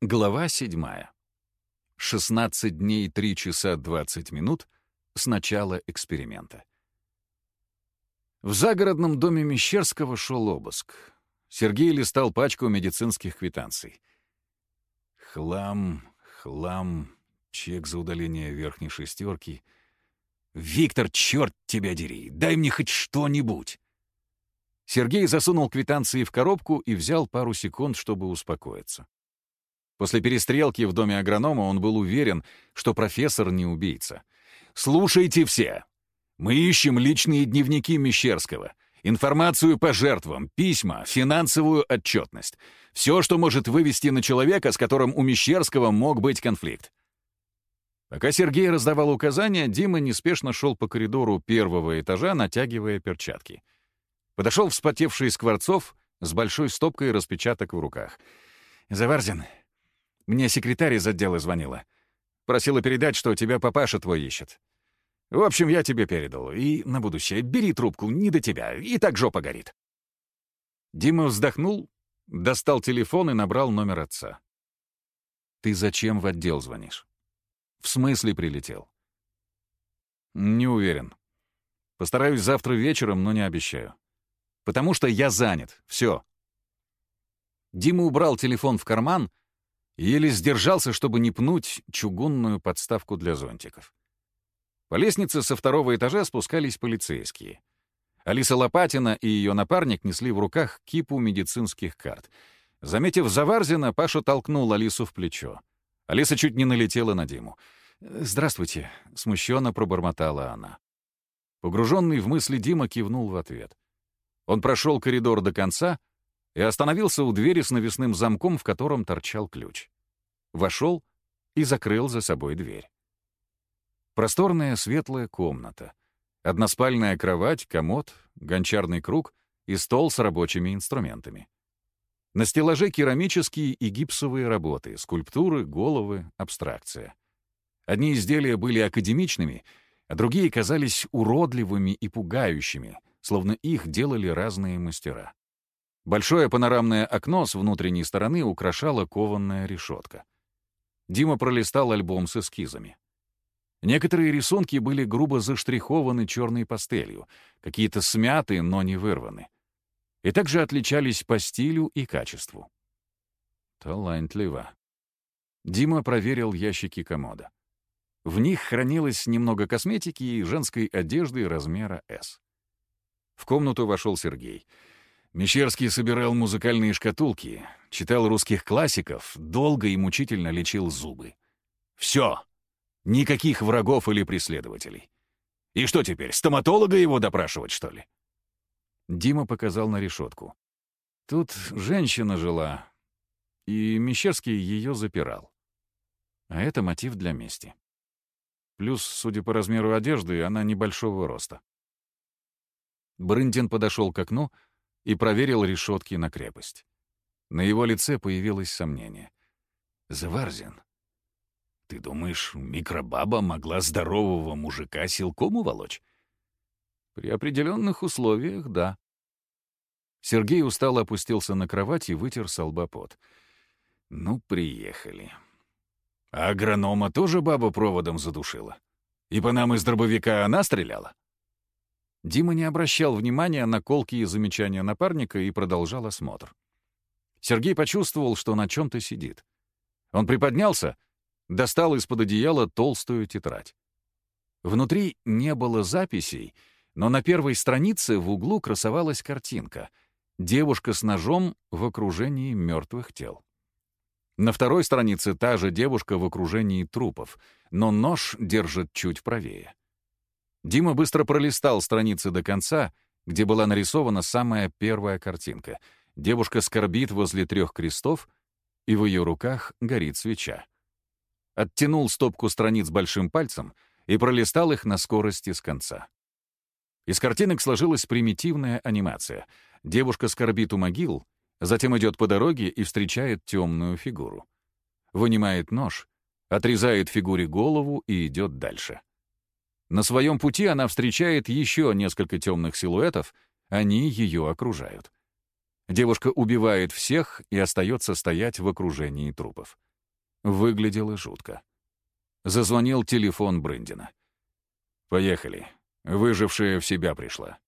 Глава 7. 16 дней 3 часа 20 минут с начала эксперимента. В загородном доме Мещерского шел обыск. Сергей листал пачку медицинских квитанций. Хлам, хлам, чек за удаление верхней шестерки. «Виктор, черт тебя дери! Дай мне хоть что-нибудь!» Сергей засунул квитанции в коробку и взял пару секунд, чтобы успокоиться. После перестрелки в доме агронома он был уверен, что профессор не убийца. «Слушайте все! Мы ищем личные дневники Мещерского, информацию по жертвам, письма, финансовую отчетность. Все, что может вывести на человека, с которым у Мещерского мог быть конфликт. Пока Сергей раздавал указания, Дима неспешно шел по коридору первого этажа, натягивая перчатки. Подошел вспотевший Скворцов с большой стопкой распечаток в руках. «Заварзин, мне секретарь из отдела звонила. Просила передать, что тебя папаша твой ищет. В общем, я тебе передал. И на будущее бери трубку, не до тебя. И так жопа горит». Дима вздохнул, достал телефон и набрал номер отца. «Ты зачем в отдел звонишь?» «В смысле прилетел?» «Не уверен. Постараюсь завтра вечером, но не обещаю. Потому что я занят. Все». Дима убрал телефон в карман — Еле сдержался, чтобы не пнуть чугунную подставку для зонтиков. По лестнице со второго этажа спускались полицейские. Алиса Лопатина и ее напарник несли в руках кипу медицинских карт. Заметив Заварзина, Паша толкнул Алису в плечо. Алиса чуть не налетела на Диму. «Здравствуйте», — смущенно пробормотала она. Погруженный в мысли Дима кивнул в ответ. Он прошел коридор до конца и остановился у двери с навесным замком, в котором торчал ключ. Вошел и закрыл за собой дверь. Просторная светлая комната. Односпальная кровать, комод, гончарный круг и стол с рабочими инструментами. На стеллаже керамические и гипсовые работы, скульптуры, головы, абстракция. Одни изделия были академичными, а другие казались уродливыми и пугающими, словно их делали разные мастера. Большое панорамное окно с внутренней стороны украшала кованная решетка. Дима пролистал альбом с эскизами. Некоторые рисунки были грубо заштрихованы черной пастелью, какие-то смяты, но не вырваны. И также отличались по стилю и качеству. Талантливо. Дима проверил ящики комода. В них хранилось немного косметики и женской одежды размера S. В комнату вошел Сергей — Мещерский собирал музыкальные шкатулки, читал русских классиков, долго и мучительно лечил зубы. Все. Никаких врагов или преследователей. И что теперь, стоматолога его допрашивать, что ли? Дима показал на решетку. Тут женщина жила, и Мещерский ее запирал. А это мотив для мести. Плюс, судя по размеру одежды, она небольшого роста. Брындин подошел к окну — и проверил решетки на крепость. На его лице появилось сомнение. «Заварзин, ты думаешь, микробаба могла здорового мужика силком уволочь?» «При определенных условиях, да». Сергей устало опустился на кровать и вытер с. «Ну, приехали. А агронома тоже баба проводом задушила? И по нам из дробовика она стреляла?» Дима не обращал внимания на колкие замечания напарника и продолжал осмотр. Сергей почувствовал, что на чем-то сидит. Он приподнялся, достал из-под одеяла толстую тетрадь. Внутри не было записей, но на первой странице в углу красовалась картинка — девушка с ножом в окружении мертвых тел. На второй странице та же девушка в окружении трупов, но нож держит чуть правее. Дима быстро пролистал страницы до конца, где была нарисована самая первая картинка. Девушка скорбит возле трех крестов, и в ее руках горит свеча. Оттянул стопку страниц большим пальцем и пролистал их на скорости с конца. Из картинок сложилась примитивная анимация. Девушка скорбит у могил, затем идет по дороге и встречает темную фигуру. Вынимает нож, отрезает фигуре голову и идет дальше. На своем пути она встречает еще несколько темных силуэтов, они ее окружают. Девушка убивает всех и остается стоять в окружении трупов. Выглядело жутко. Зазвонил телефон Брындина. «Поехали. Выжившая в себя пришла».